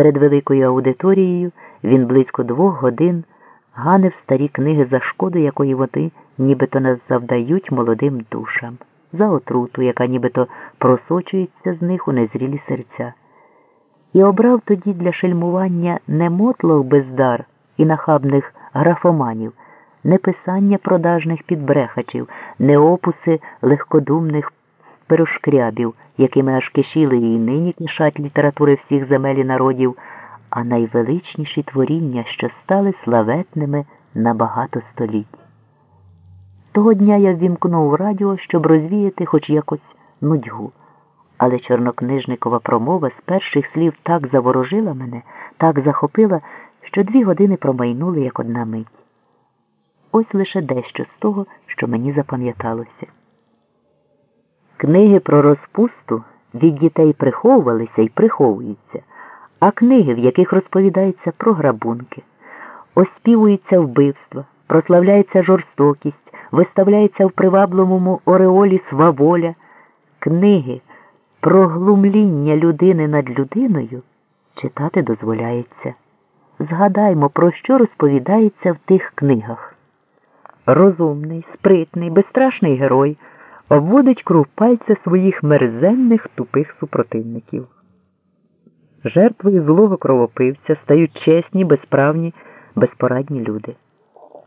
Перед великою аудиторією він близько двох годин ганив старі книги за шкоду, якої вони нібито не завдають молодим душам, за отруту, яка нібито просочується з них у незрілі серця. І обрав тоді для шельмування не мотлох бездар і нахабних графоманів, не писання продажних підбрехачів, не опуси легкодумних перошкрябів, якими аж кишіли і нині кишать літератури всіх земель і народів, а найвеличніші творіння, що стали славетними на багато століть. Того дня я ввімкнув радіо, щоб розвіяти хоч якось нудьгу. Але чорнокнижникова промова з перших слів так заворожила мене, так захопила, що дві години промайнули як одна мить. Ось лише дещо з того, що мені запам'яталося. Книги про розпусту від дітей приховувалися і приховуються, а книги, в яких розповідається про грабунки, оспівуються вбивства, прославляється жорстокість, виставляється в привабливому ореолі сваволя, книги про глумління людини над людиною читати дозволяється. Згадаймо, про що розповідається в тих книгах. Розумний, спритний, безстрашний герой обводить круг пальця своїх мерзенних тупих супротивників. Жертвою злого кровопивця стають чесні, безправні, безпорадні люди.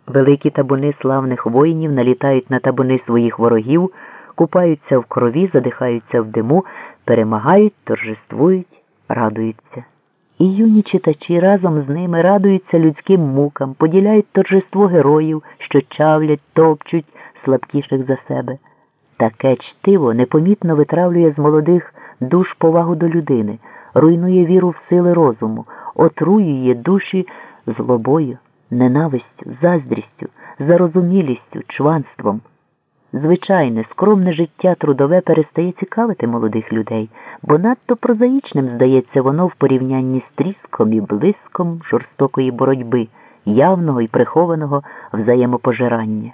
Великі табуни славних воїнів налітають на табуни своїх ворогів, купаються в крові, задихаються в диму, перемагають, торжествують, радуються. І юні читачі разом з ними радуються людським мукам, поділяють торжество героїв, що чавлять, топчуть слабкіших за себе. Таке чтиво непомітно витравлює з молодих душ повагу до людини, руйнує віру в сили розуму, отруює душі злобою, ненавистю, заздрістю, зарозумілістю, чванством. Звичайне, скромне життя трудове перестає цікавити молодих людей, бо надто прозаїчним здається воно в порівнянні з тріском і блиском жорстокої боротьби, явного і прихованого взаємопожирання.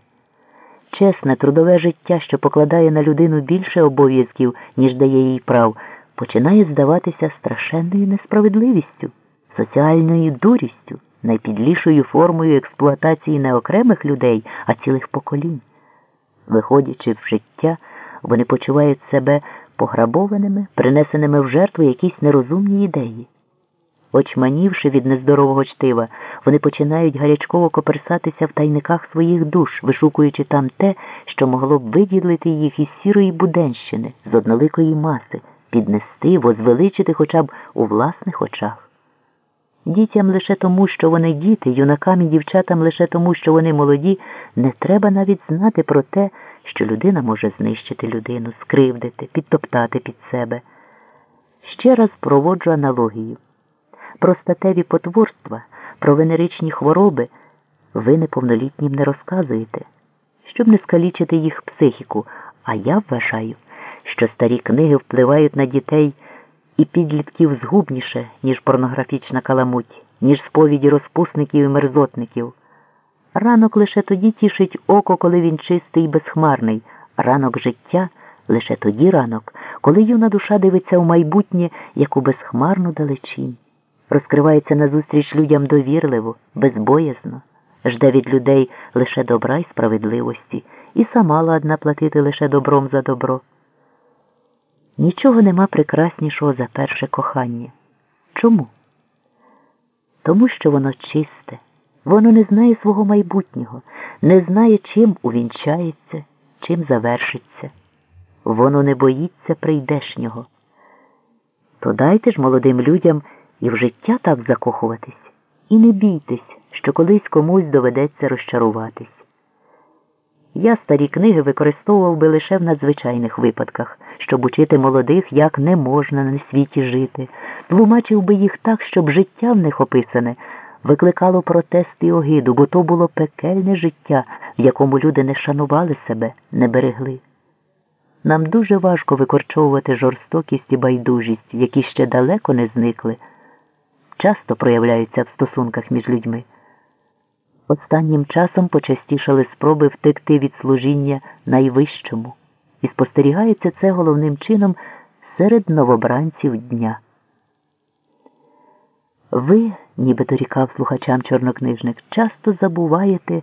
Чесне трудове життя, що покладає на людину більше обов'язків, ніж дає їй прав, починає здаватися страшенною несправедливістю, соціальною дурістю, найпідлішою формою експлуатації не окремих людей, а цілих поколінь. Виходячи в життя, вони почувають себе пограбованими, принесеними в жертву якісь нерозумні ідеї. Очманівши від нездорового чтива, вони починають гарячково коперсатися в тайниках своїх душ, вишукуючи там те, що могло б виділити їх із сірої буденщини, з одноликої маси, піднести, возвеличити хоча б у власних очах. Дітям лише тому, що вони діти, юнакам і дівчатам лише тому, що вони молоді, не треба навіть знати про те, що людина може знищити людину, скривдити, підтоптати під себе. Ще раз проводжу аналогію. Про статеві потворства, про венеричні хвороби ви неповнолітнім не розказуєте, щоб не скалічити їх психіку, а я вважаю, що старі книги впливають на дітей і підлітків згубніше, ніж порнографічна каламуть, ніж сповіді розпусників і мерзотників. Ранок лише тоді тішить око, коли він чистий і безхмарний, ранок життя лише тоді ранок, коли юна душа дивиться в майбутнє, як у безхмарну далечінь, розкривається назустріч людям довірливо, безбоязно, жде від людей лише добра і справедливості, і сама ладна платити лише добром за добро. Нічого нема прекраснішого за перше кохання. Чому? Тому що воно чисте, воно не знає свого майбутнього, не знає, чим увінчається, чим завершиться. Воно не боїться прийдешнього. То дайте ж молодим людям і в життя так закохуватись, і не бійтесь, що колись комусь доведеться розчаруватись. Я старі книги використовував би лише в надзвичайних випадках, щоб учити молодих, як не можна на світі жити, тлумачив би їх так, щоб життя в них описане викликало протест і огиду, бо то було пекельне життя, в якому люди не шанували себе, не берегли. Нам дуже важко викорчовувати жорстокість і байдужість, які ще далеко не зникли, часто проявляються в стосунках між людьми. Останнім часом почастішали спроби втекти від служіння найвищому, і спостерігається це головним чином серед новобранців дня. Ви, ніби дорікав слухачам чорнокнижник, часто забуваєте.